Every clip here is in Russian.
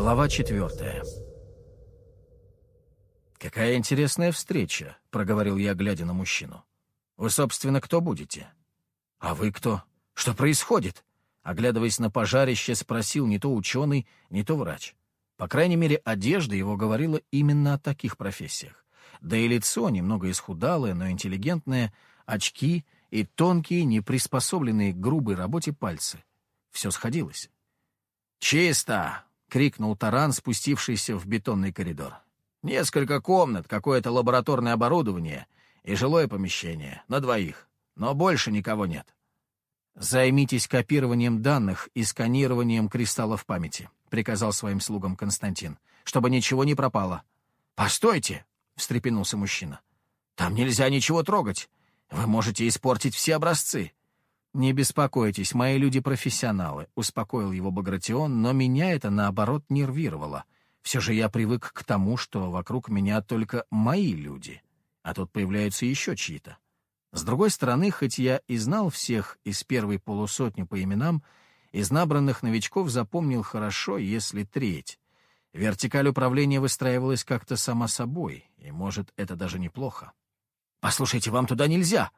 Глава четвертая. «Какая интересная встреча», — проговорил я, глядя на мужчину. «Вы, собственно, кто будете?» «А вы кто? Что происходит?» Оглядываясь на пожарище, спросил не то ученый, не то врач. По крайней мере, одежда его говорила именно о таких профессиях. Да и лицо, немного исхудалое, но интеллигентное, очки и тонкие, не приспособленные к грубой работе пальцы. Все сходилось. «Чисто!» — крикнул Таран, спустившийся в бетонный коридор. «Несколько комнат, какое-то лабораторное оборудование и жилое помещение на двоих, но больше никого нет». «Займитесь копированием данных и сканированием кристаллов памяти», — приказал своим слугам Константин, — «чтобы ничего не пропало». «Постойте!» — встрепенулся мужчина. «Там нельзя ничего трогать. Вы можете испортить все образцы». «Не беспокойтесь, мои люди профессионалы», — успокоил его Багратион, но меня это, наоборот, нервировало. Все же я привык к тому, что вокруг меня только мои люди, а тут появляются еще чьи-то. С другой стороны, хоть я и знал всех из первой полусотни по именам, из набранных новичков запомнил хорошо, если треть. Вертикаль управления выстраивалась как-то сама собой, и, может, это даже неплохо. «Послушайте, вам туда нельзя!»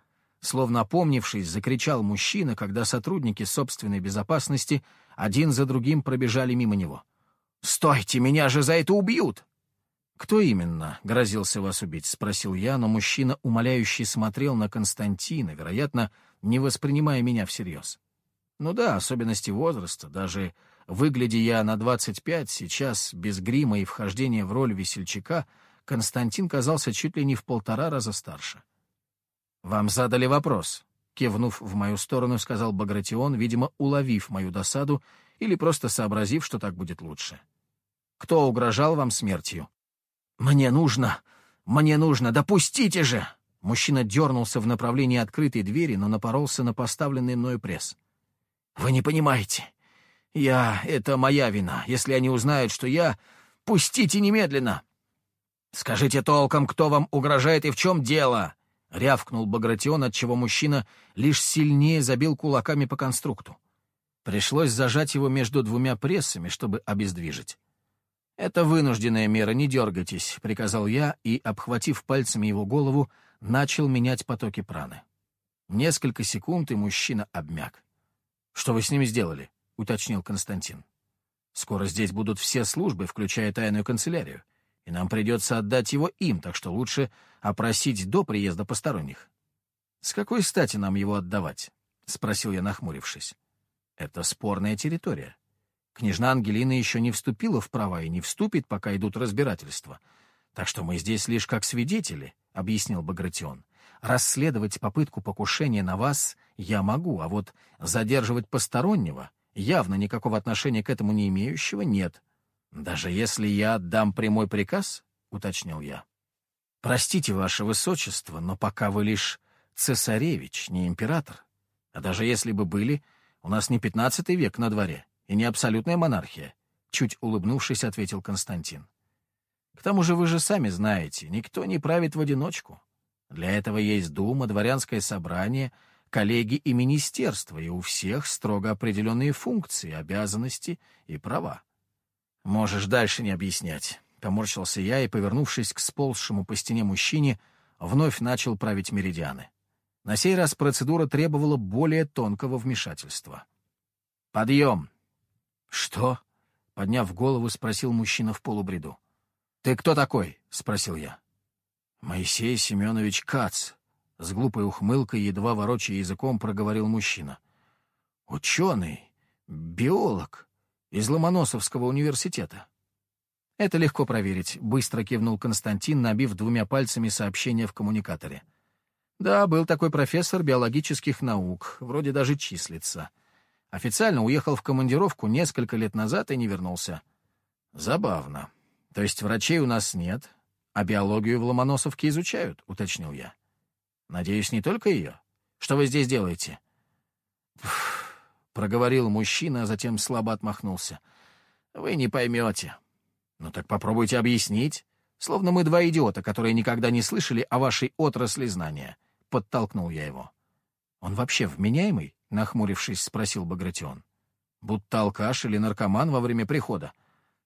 Словно опомнившись, закричал мужчина, когда сотрудники собственной безопасности один за другим пробежали мимо него. «Стойте, меня же за это убьют!» «Кто именно грозился вас убить?» — спросил я, но мужчина, умоляющий, смотрел на Константина, вероятно, не воспринимая меня всерьез. Ну да, особенности возраста, даже выглядя я на 25, сейчас без грима и вхождения в роль весельчака, Константин казался чуть ли не в полтора раза старше. «Вам задали вопрос», — кивнув в мою сторону, сказал Багратион, видимо, уловив мою досаду или просто сообразив, что так будет лучше. «Кто угрожал вам смертью?» «Мне нужно! Мне нужно! Допустите же!» Мужчина дернулся в направлении открытой двери, но напоролся на поставленный мною пресс. Вы не понимаете. Я... Это моя вина. Если они узнают, что я... Пустите немедленно!» «Скажите толком, кто вам угрожает и в чем дело!» — рявкнул Багратион, отчего мужчина лишь сильнее забил кулаками по конструкту. Пришлось зажать его между двумя прессами, чтобы обездвижить. «Это вынужденная мера, не дергайтесь», — приказал я и, обхватив пальцами его голову, начал менять потоки праны. Несколько секунд, и мужчина обмяк. «Что вы с ними сделали?» — уточнил Константин. «Скоро здесь будут все службы, включая тайную канцелярию, и нам придется отдать его им, так что лучше опросить до приезда посторонних». «С какой стати нам его отдавать?» — спросил я, нахмурившись. «Это спорная территория. Княжна Ангелина еще не вступила в права и не вступит, пока идут разбирательства. Так что мы здесь лишь как свидетели», — объяснил Багратион. Расследовать попытку покушения на вас я могу, а вот задерживать постороннего, явно никакого отношения к этому не имеющего, нет. Даже если я отдам прямой приказ, — уточнил я. Простите, ваше высочество, но пока вы лишь цесаревич, не император. А даже если бы были, у нас не пятнадцатый век на дворе и не абсолютная монархия, — чуть улыбнувшись, ответил Константин. К тому же вы же сами знаете, никто не правит в одиночку. Для этого есть дума, дворянское собрание, коллеги и министерство, и у всех строго определенные функции, обязанности и права. «Можешь дальше не объяснять», — поморщился я и, повернувшись к сползшему по стене мужчине, вновь начал править меридианы. На сей раз процедура требовала более тонкого вмешательства. «Подъем!» «Что?» — подняв голову, спросил мужчина в полубреду. «Ты кто такой?» — спросил я. «Моисей Семенович Кац», — с глупой ухмылкой, едва ворочая языком, проговорил мужчина. «Ученый, биолог из Ломоносовского университета». «Это легко проверить», — быстро кивнул Константин, набив двумя пальцами сообщение в коммуникаторе. «Да, был такой профессор биологических наук, вроде даже числится. Официально уехал в командировку несколько лет назад и не вернулся. Забавно. То есть врачей у нас нет, «А биологию в Ломоносовке изучают», — уточнил я. «Надеюсь, не только ее? Что вы здесь делаете?» Проговорил мужчина, а затем слабо отмахнулся. «Вы не поймете». «Ну так попробуйте объяснить. Словно мы два идиота, которые никогда не слышали о вашей отрасли знания». Подтолкнул я его. «Он вообще вменяемый?» — нахмурившись, спросил Багратион. «Будто алкаш или наркоман во время прихода.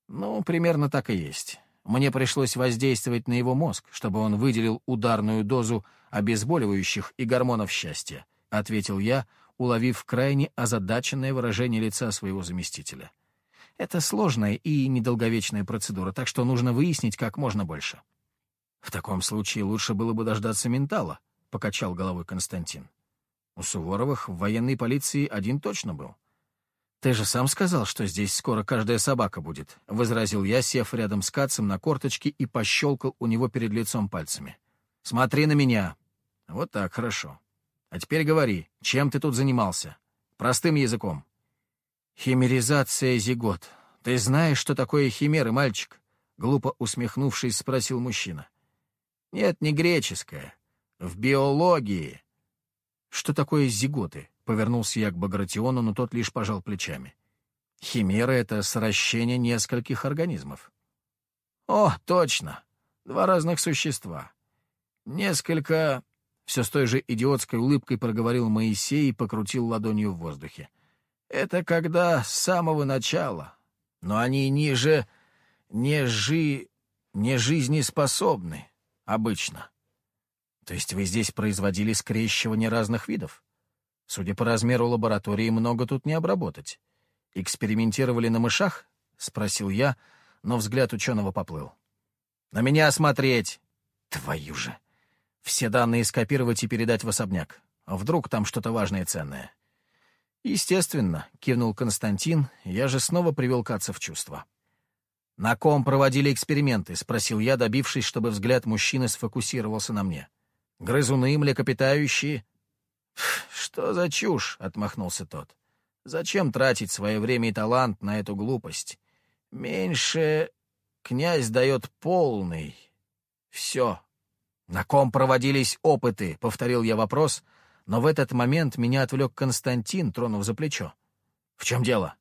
Ну, примерно так и есть. Мне пришлось воздействовать на его мозг, чтобы он выделил ударную дозу обезболивающих и гормонов счастья, — ответил я, уловив крайне озадаченное выражение лица своего заместителя. Это сложная и недолговечная процедура, так что нужно выяснить как можно больше. В таком случае лучше было бы дождаться ментала, — покачал головой Константин. У Суворовых в военной полиции один точно был. «Ты же сам сказал, что здесь скоро каждая собака будет», — возразил я, сев рядом с Кацем на корточки и пощелкал у него перед лицом пальцами. «Смотри на меня». «Вот так, хорошо. А теперь говори, чем ты тут занимался? Простым языком». «Химеризация зигот. Ты знаешь, что такое химеры, мальчик?» — глупо усмехнувшись, спросил мужчина. «Нет, не греческое. В биологии». «Что такое зиготы?» Повернулся я к Багратиону, но тот лишь пожал плечами. Химера — это сращение нескольких организмов. О, точно! Два разных существа. Несколько... Все с той же идиотской улыбкой проговорил Моисей и покрутил ладонью в воздухе. Это когда с самого начала. Но они ниже... не жи... не жизнеспособны. Обычно. То есть вы здесь производили скрещивание разных видов? Судя по размеру лаборатории, много тут не обработать. Экспериментировали на мышах? — спросил я, но взгляд ученого поплыл. «На меня смотреть!» «Твою же! Все данные скопировать и передать в особняк. А вдруг там что-то важное и ценное?» «Естественно», — кивнул Константин, я же снова привел Каца в чувство. «На ком проводили эксперименты?» — спросил я, добившись, чтобы взгляд мужчины сфокусировался на мне. «Грызуны, млекопитающие, «Что за чушь?» — отмахнулся тот. «Зачем тратить свое время и талант на эту глупость? Меньше князь дает полный. Все. На ком проводились опыты?» — повторил я вопрос, но в этот момент меня отвлек Константин, тронув за плечо. «В чем дело?»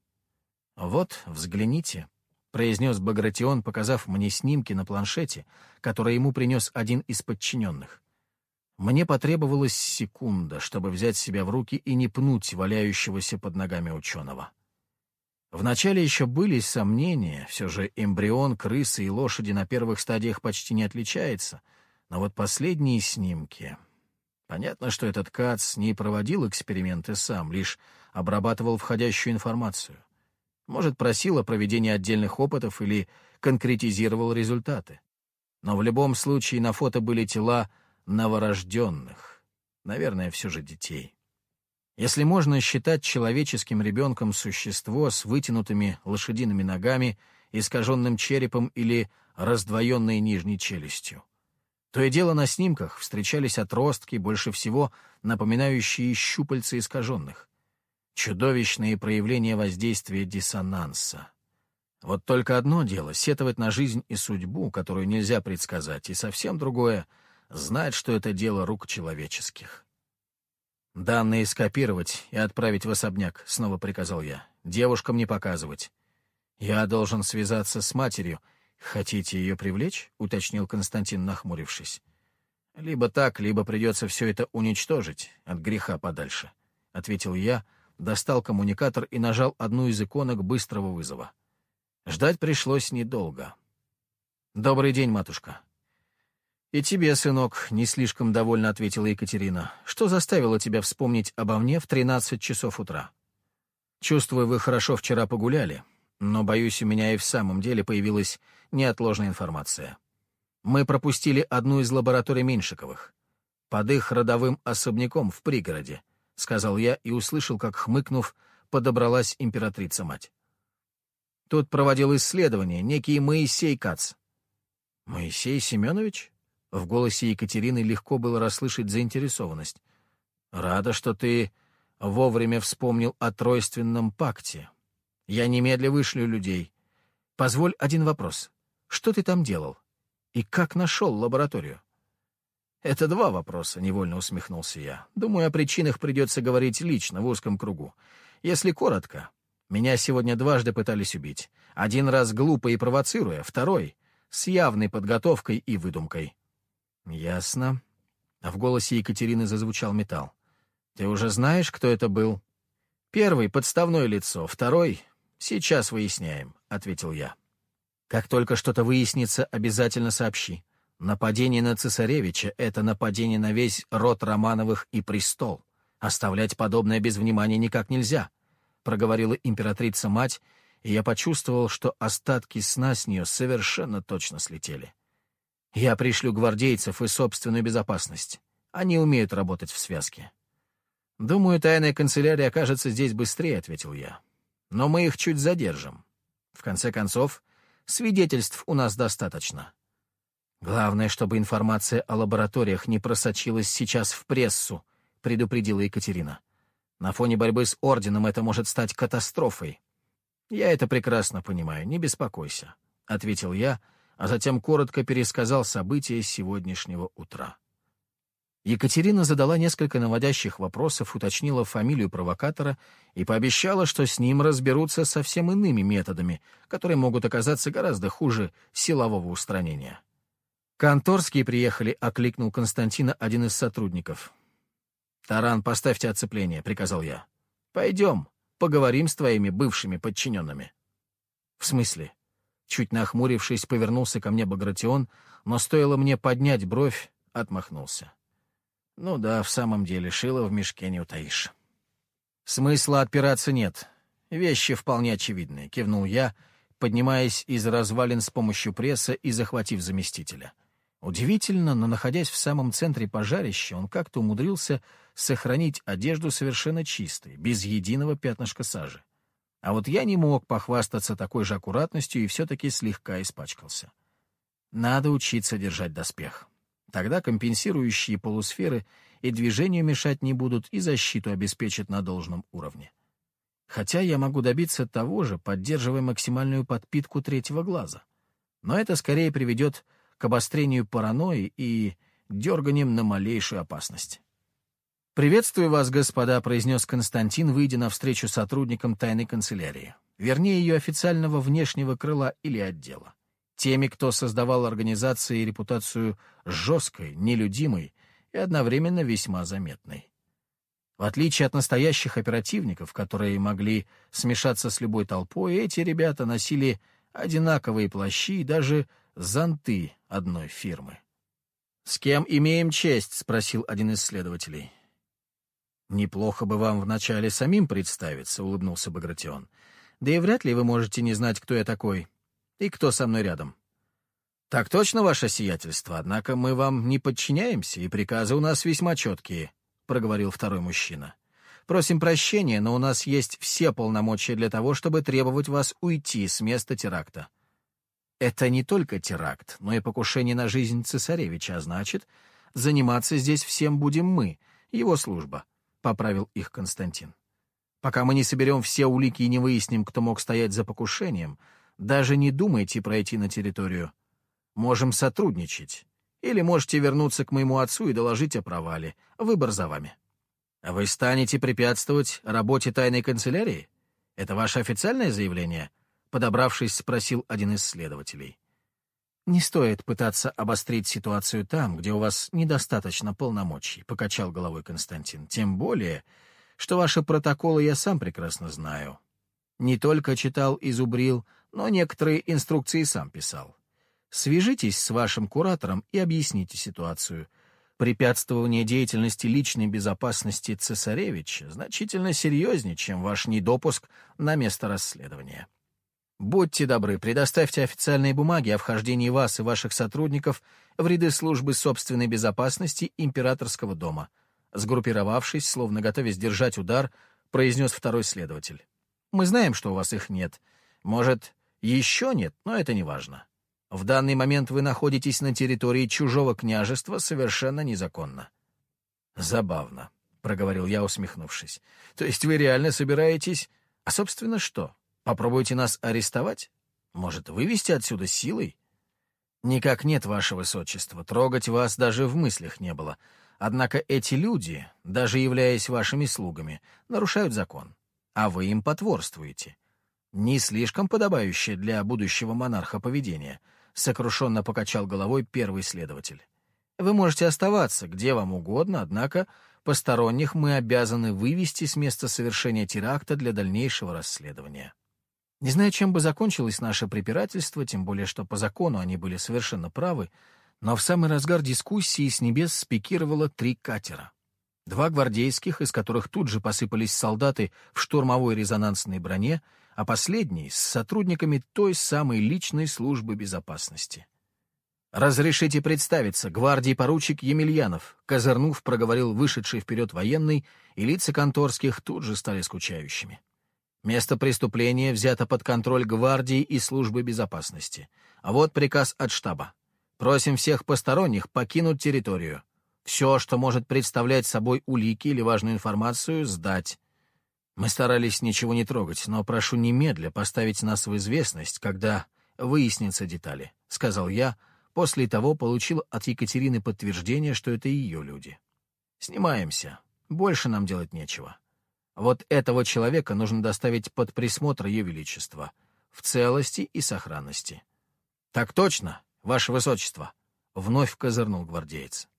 «Вот, взгляните», — произнес Багратион, показав мне снимки на планшете, которые ему принес один из подчиненных. Мне потребовалась секунда, чтобы взять себя в руки и не пнуть валяющегося под ногами ученого. Вначале еще были сомнения, все же эмбрион крысы и лошади на первых стадиях почти не отличается, но вот последние снимки... Понятно, что этот Кац не проводил эксперименты сам, лишь обрабатывал входящую информацию. Может, просил о проведении отдельных опытов или конкретизировал результаты. Но в любом случае на фото были тела новорожденных, наверное, все же детей. Если можно считать человеческим ребенком существо с вытянутыми лошадиными ногами, искаженным черепом или раздвоенной нижней челюстью. То и дело на снимках встречались отростки, больше всего напоминающие щупальца искаженных. Чудовищные проявления воздействия диссонанса. Вот только одно дело — сетовать на жизнь и судьбу, которую нельзя предсказать, и совсем другое — знать, что это дело рук человеческих. «Данные скопировать и отправить в особняк», — снова приказал я. «Девушкам не показывать. Я должен связаться с матерью. Хотите ее привлечь?» — уточнил Константин, нахмурившись. «Либо так, либо придется все это уничтожить от греха подальше», — ответил я, достал коммуникатор и нажал одну из иконок быстрого вызова. Ждать пришлось недолго. «Добрый день, матушка», «И тебе, сынок», — не слишком довольно ответила Екатерина. «Что заставило тебя вспомнить обо мне в тринадцать часов утра?» «Чувствую, вы хорошо вчера погуляли, но, боюсь, у меня и в самом деле появилась неотложная информация. Мы пропустили одну из лабораторий Меньшиковых. Под их родовым особняком в пригороде», — сказал я и услышал, как, хмыкнув, подобралась императрица-мать. Тут проводил исследование некий Моисей Кац. «Моисей Семенович?» В голосе Екатерины легко было расслышать заинтересованность. «Рада, что ты вовремя вспомнил о тройственном пакте. Я немедля вышлю людей. Позволь один вопрос. Что ты там делал? И как нашел лабораторию?» «Это два вопроса», — невольно усмехнулся я. «Думаю, о причинах придется говорить лично, в узком кругу. Если коротко, меня сегодня дважды пытались убить. Один раз глупо и провоцируя, второй — с явной подготовкой и выдумкой. «Ясно». А в голосе Екатерины зазвучал металл. «Ты уже знаешь, кто это был?» «Первый — подставное лицо, второй — сейчас выясняем», — ответил я. Как только что-то выяснится, обязательно сообщи. Нападение на цесаревича — это нападение на весь род Романовых и престол. Оставлять подобное без внимания никак нельзя», — проговорила императрица-мать, и я почувствовал, что остатки сна с нее совершенно точно слетели. «Я пришлю гвардейцев и собственную безопасность. Они умеют работать в связке». «Думаю, тайная канцелярия окажется здесь быстрее», — ответил я. «Но мы их чуть задержим. В конце концов, свидетельств у нас достаточно. Главное, чтобы информация о лабораториях не просочилась сейчас в прессу», — предупредила Екатерина. «На фоне борьбы с Орденом это может стать катастрофой». «Я это прекрасно понимаю, не беспокойся», — ответил я, а затем коротко пересказал события сегодняшнего утра. Екатерина задала несколько наводящих вопросов, уточнила фамилию провокатора и пообещала, что с ним разберутся совсем иными методами, которые могут оказаться гораздо хуже силового устранения. «Конторские приехали», — окликнул Константина один из сотрудников. «Таран, поставьте оцепление», — приказал я. «Пойдем», Поговорим с твоими бывшими подчиненными». «В смысле?» Чуть нахмурившись, повернулся ко мне Багратион, но стоило мне поднять бровь, отмахнулся. «Ну да, в самом деле, шило в мешке не утаишь». «Смысла отпираться нет. Вещи вполне очевидные», — кивнул я, поднимаясь из развалин с помощью пресса и захватив заместителя. Удивительно, но находясь в самом центре пожарища, он как-то умудрился сохранить одежду совершенно чистой, без единого пятнышка сажи. А вот я не мог похвастаться такой же аккуратностью и все-таки слегка испачкался. Надо учиться держать доспех. Тогда компенсирующие полусферы и движению мешать не будут, и защиту обеспечат на должном уровне. Хотя я могу добиться того же, поддерживая максимальную подпитку третьего глаза. Но это скорее приведет к обострению паранойи и дерганием на малейшую опасность. «Приветствую вас, господа», — произнес Константин, выйдя навстречу сотрудникам тайной канцелярии, вернее, ее официального внешнего крыла или отдела. Теми, кто создавал организации репутацию жесткой, нелюдимой и одновременно весьма заметной. В отличие от настоящих оперативников, которые могли смешаться с любой толпой, эти ребята носили одинаковые плащи и даже зонты одной фирмы. «С кем имеем честь?» — спросил один из следователей. «Неплохо бы вам вначале самим представиться», — улыбнулся Багратион. «Да и вряд ли вы можете не знать, кто я такой и кто со мной рядом». «Так точно, ваше сиятельство, однако мы вам не подчиняемся, и приказы у нас весьма четкие», — проговорил второй мужчина. «Просим прощения, но у нас есть все полномочия для того, чтобы требовать вас уйти с места теракта. Это не только теракт, но и покушение на жизнь цесаревича, а значит, заниматься здесь всем будем мы, его служба», — поправил их Константин. «Пока мы не соберем все улики и не выясним, кто мог стоять за покушением, даже не думайте пройти на территорию. Можем сотрудничать. Или можете вернуться к моему отцу и доложить о провале. Выбор за вами. А вы станете препятствовать работе тайной канцелярии? Это ваше официальное заявление?» подобравшись, спросил один из следователей. «Не стоит пытаться обострить ситуацию там, где у вас недостаточно полномочий», — покачал головой Константин. «Тем более, что ваши протоколы я сам прекрасно знаю. Не только читал и зубрил, но некоторые инструкции сам писал. Свяжитесь с вашим куратором и объясните ситуацию. Препятствование деятельности личной безопасности цесаревича значительно серьезнее, чем ваш недопуск на место расследования». Будьте добры, предоставьте официальные бумаги о вхождении вас и ваших сотрудников в ряды службы собственной безопасности императорского дома. Сгруппировавшись, словно готовясь держать удар, произнес второй следователь. Мы знаем, что у вас их нет. Может, еще нет, но это не важно. В данный момент вы находитесь на территории чужого княжества совершенно незаконно. Забавно, — проговорил я, усмехнувшись. То есть вы реально собираетесь... А, собственно, что? Попробуйте нас арестовать? Может, вывести отсюда силой? Никак нет, ваше высочество, трогать вас даже в мыслях не было. Однако эти люди, даже являясь вашими слугами, нарушают закон, а вы им потворствуете. Не слишком подобающее для будущего монарха поведение, сокрушенно покачал головой первый следователь. Вы можете оставаться где вам угодно, однако посторонних мы обязаны вывести с места совершения теракта для дальнейшего расследования. Не знаю, чем бы закончилось наше препирательство, тем более, что по закону они были совершенно правы, но в самый разгар дискуссии с небес спикировало три катера. Два гвардейских, из которых тут же посыпались солдаты в штурмовой резонансной броне, а последний — с сотрудниками той самой личной службы безопасности. «Разрешите представиться, гвардии поручик Емельянов», — козырнув, проговорил вышедший вперед военный, и лица конторских тут же стали скучающими. Место преступления взято под контроль гвардии и службы безопасности. А вот приказ от штаба. Просим всех посторонних покинуть территорию. Все, что может представлять собой улики или важную информацию, сдать. Мы старались ничего не трогать, но прошу немедля поставить нас в известность, когда выяснятся детали, — сказал я, — После того получил от Екатерины подтверждение, что это ее люди. Снимаемся. Больше нам делать нечего. Вот этого человека нужно доставить под присмотр Ее Величества. В целости и сохранности. Так точно, Ваше Высочество. Вновь козырнул гвардеец.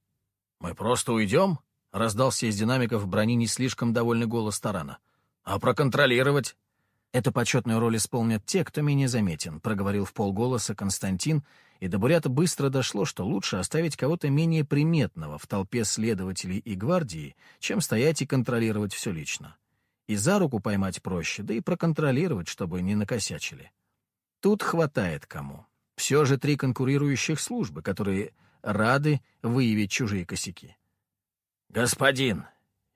«Мы просто уйдем?» — раздался из динамиков брони не слишком довольный голос Тарана. «А проконтролировать?» «Эту почетную роль исполнят те, кто менее заметен», — проговорил в полголоса Константин, и до Бурята быстро дошло, что лучше оставить кого-то менее приметного в толпе следователей и гвардии, чем стоять и контролировать все лично. И за руку поймать проще, да и проконтролировать, чтобы не накосячили. Тут хватает кому. Все же три конкурирующих службы, которые рады выявить чужие косяки. «Господин,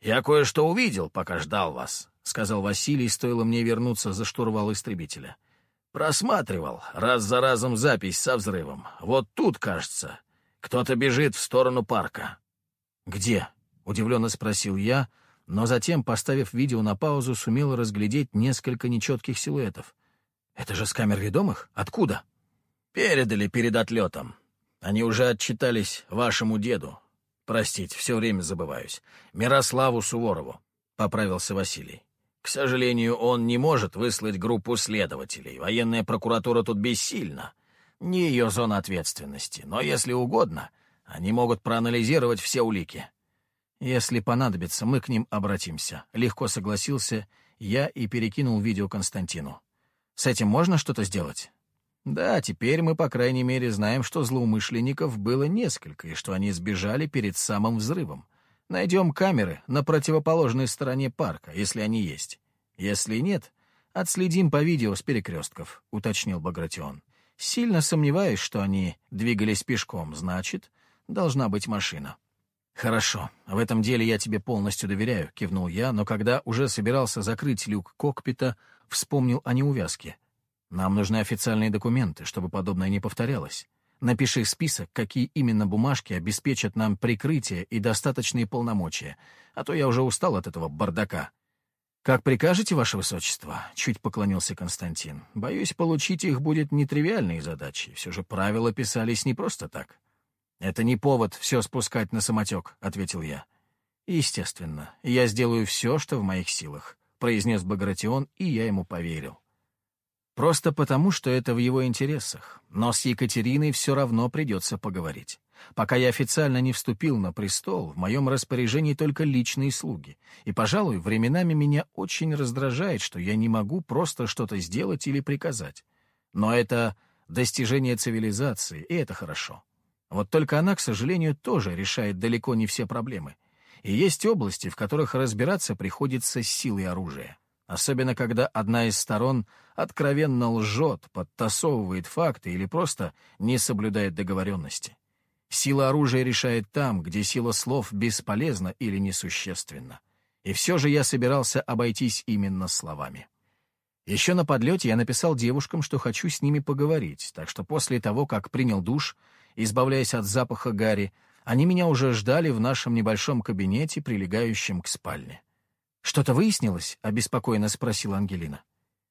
я кое-что увидел, пока ждал вас», — сказал Василий, стоило мне вернуться за штурвал истребителя. — Просматривал раз за разом запись со взрывом. Вот тут, кажется, кто-то бежит в сторону парка. «Где?» — удивленно спросил я, но затем, поставив видео на паузу, сумел разглядеть несколько нечетких силуэтов. «Это же с камер ведомых? Откуда?» «Передали перед отлетом. Они уже отчитались вашему деду. Простите, все время забываюсь. Мирославу Суворову», — поправился Василий. К сожалению, он не может выслать группу следователей. Военная прокуратура тут бессильна. Не ее зона ответственности. Но, если угодно, они могут проанализировать все улики. Если понадобится, мы к ним обратимся. Легко согласился я и перекинул видео Константину. С этим можно что-то сделать? Да, теперь мы, по крайней мере, знаем, что злоумышленников было несколько, и что они сбежали перед самым взрывом. Найдем камеры на противоположной стороне парка, если они есть. Если нет, отследим по видео с перекрестков», — уточнил Багратион. «Сильно сомневаюсь, что они двигались пешком, значит, должна быть машина». «Хорошо, в этом деле я тебе полностью доверяю», — кивнул я, но когда уже собирался закрыть люк кокпита, вспомнил о неувязке. «Нам нужны официальные документы, чтобы подобное не повторялось. Напиши список, какие именно бумажки обеспечат нам прикрытие и достаточные полномочия, а то я уже устал от этого бардака». «Как прикажете, Ваше Высочество?» — чуть поклонился Константин. «Боюсь, получить их будет нетривиальной задачей. Все же правила писались не просто так». «Это не повод все спускать на самотек», — ответил я. «Естественно, я сделаю все, что в моих силах», — произнес Багратион, и я ему поверил. Просто потому, что это в его интересах. Но с Екатериной все равно придется поговорить. Пока я официально не вступил на престол, в моем распоряжении только личные слуги. И, пожалуй, временами меня очень раздражает, что я не могу просто что-то сделать или приказать. Но это достижение цивилизации, и это хорошо. Вот только она, к сожалению, тоже решает далеко не все проблемы. И есть области, в которых разбираться приходится с силой оружия особенно когда одна из сторон откровенно лжет, подтасовывает факты или просто не соблюдает договоренности. Сила оружия решает там, где сила слов бесполезна или несущественна. И все же я собирался обойтись именно словами. Еще на подлете я написал девушкам, что хочу с ними поговорить, так что после того, как принял душ, избавляясь от запаха гари, они меня уже ждали в нашем небольшом кабинете, прилегающем к спальне. «Что-то выяснилось?» — обеспокоенно спросила Ангелина.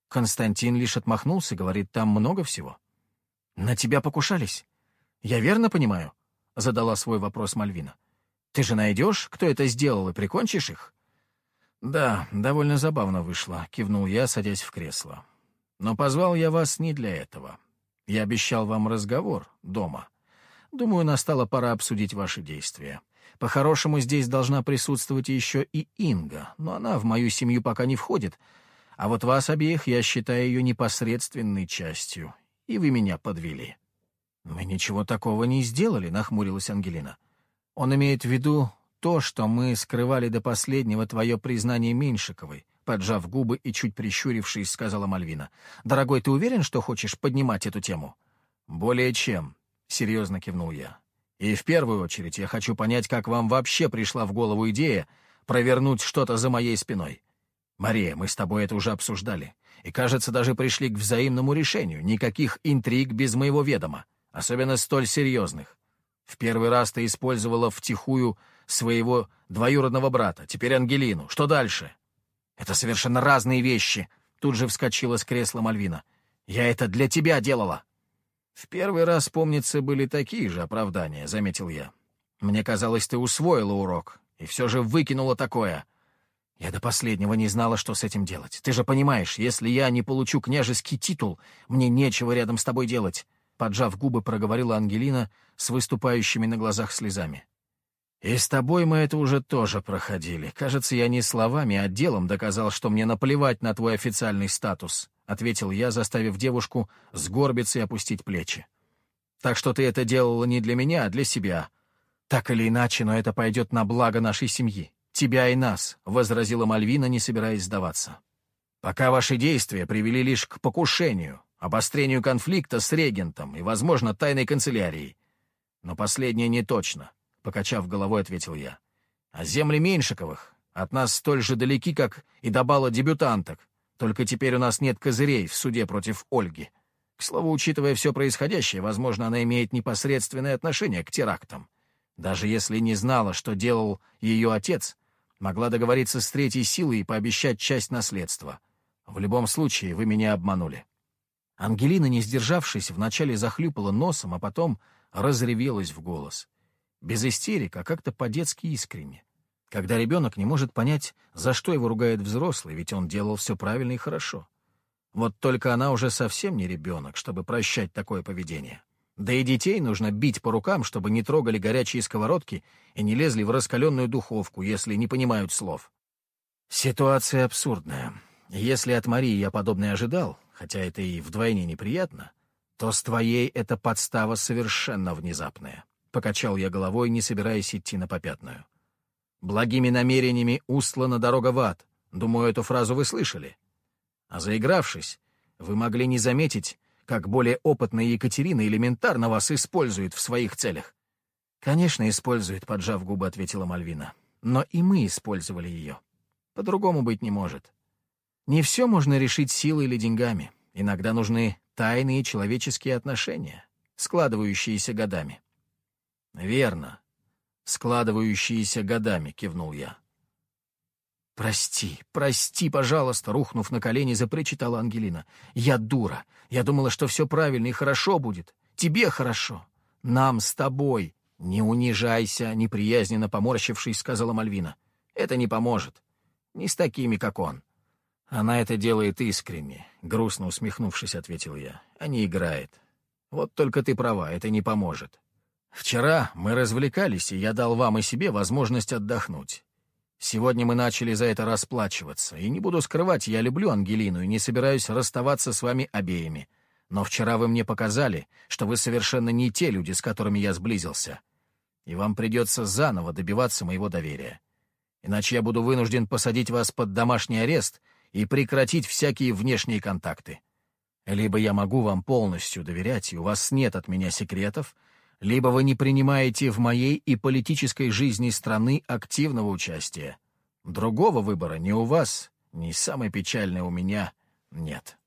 Константин лишь отмахнулся, говорит, там много всего. «На тебя покушались?» «Я верно понимаю?» — задала свой вопрос Мальвина. «Ты же найдешь, кто это сделал, и прикончишь их?» «Да, довольно забавно вышло», — кивнул я, садясь в кресло. «Но позвал я вас не для этого. Я обещал вам разговор дома. Думаю, настала пора обсудить ваши действия. По-хорошему, здесь должна присутствовать еще и Инга, но она в мою семью пока не входит. А вот вас обеих я считаю ее непосредственной частью, и вы меня подвели». «Мы ничего такого не сделали», — нахмурилась Ангелина. «Он имеет в виду то, что мы скрывали до последнего твое признание Меньшиковой», поджав губы и чуть прищурившись, сказала Мальвина. «Дорогой, ты уверен, что хочешь поднимать эту тему?» «Более чем», — серьезно кивнул я. «И в первую очередь я хочу понять, как вам вообще пришла в голову идея провернуть что-то за моей спиной. Мария, мы с тобой это уже обсуждали, и, кажется, даже пришли к взаимному решению. Никаких интриг без моего ведома, особенно столь серьезных. В первый раз ты использовала втихую своего двоюродного брата, теперь Ангелину. Что дальше? Это совершенно разные вещи. Тут же вскочила с кресла Мальвина. Я это для тебя делала. В первый раз, помнится, были такие же оправдания, заметил я. Мне казалось, ты усвоила урок, и все же выкинула такое. Я до последнего не знала, что с этим делать. Ты же понимаешь, если я не получу княжеский титул, мне нечего рядом с тобой делать поджав губы, проговорила Ангелина с выступающими на глазах слезами. «И с тобой мы это уже тоже проходили. Кажется, я не словами, а делом доказал, что мне наплевать на твой официальный статус», — ответил я, заставив девушку сгорбиться и опустить плечи. «Так что ты это делала не для меня, а для себя. Так или иначе, но это пойдет на благо нашей семьи. Тебя и нас», — возразила Мальвина, не собираясь сдаваться. «Пока ваши действия привели лишь к покушению, обострению конфликта с регентом и, возможно, тайной канцелярией. Но последнее не точно, — покачав головой, ответил я. А земли Меньшиковых от нас столь же далеки, как и до бала дебютанток, только теперь у нас нет козырей в суде против Ольги. К слову, учитывая все происходящее, возможно, она имеет непосредственное отношение к терактам. Даже если не знала, что делал ее отец, могла договориться с третьей силой и пообещать часть наследства. В любом случае, вы меня обманули. Ангелина, не сдержавшись, вначале захлюпала носом, а потом разревелась в голос. Без истерик, а как-то по-детски искренне. Когда ребенок не может понять, за что его ругает взрослый, ведь он делал все правильно и хорошо. Вот только она уже совсем не ребенок, чтобы прощать такое поведение. Да и детей нужно бить по рукам, чтобы не трогали горячие сковородки и не лезли в раскаленную духовку, если не понимают слов. Ситуация абсурдная. Если от Марии я подобное ожидал, хотя это и вдвойне неприятно, то с твоей эта подстава совершенно внезапная. Покачал я головой, не собираясь идти на попятную. Благими намерениями устлана дорога в ад. Думаю, эту фразу вы слышали. А заигравшись, вы могли не заметить, как более опытная Екатерина элементарно вас использует в своих целях. «Конечно, использует», — поджав губы, ответила Мальвина. «Но и мы использовали ее. По-другому быть не может. Не все можно решить силой или деньгами. Иногда нужны тайные человеческие отношения, складывающиеся годами. «Верно. Складывающиеся годами», — кивнул я. «Прости, прости, пожалуйста», — рухнув на колени, запричитала Ангелина. «Я дура. Я думала, что все правильно и хорошо будет. Тебе хорошо. Нам с тобой. Не унижайся», — неприязненно поморщившись, сказала Мальвина. «Это не поможет. Не с такими, как он. «Она это делает искренне», — грустно усмехнувшись, ответил я. «А не играет. Вот только ты права, это не поможет. Вчера мы развлекались, и я дал вам и себе возможность отдохнуть. Сегодня мы начали за это расплачиваться, и не буду скрывать, я люблю Ангелину и не собираюсь расставаться с вами обеими. Но вчера вы мне показали, что вы совершенно не те люди, с которыми я сблизился. И вам придется заново добиваться моего доверия. Иначе я буду вынужден посадить вас под домашний арест — и прекратить всякие внешние контакты. Либо я могу вам полностью доверять, и у вас нет от меня секретов, либо вы не принимаете в моей и политической жизни страны активного участия. Другого выбора ни у вас, ни самой печальной у меня нет.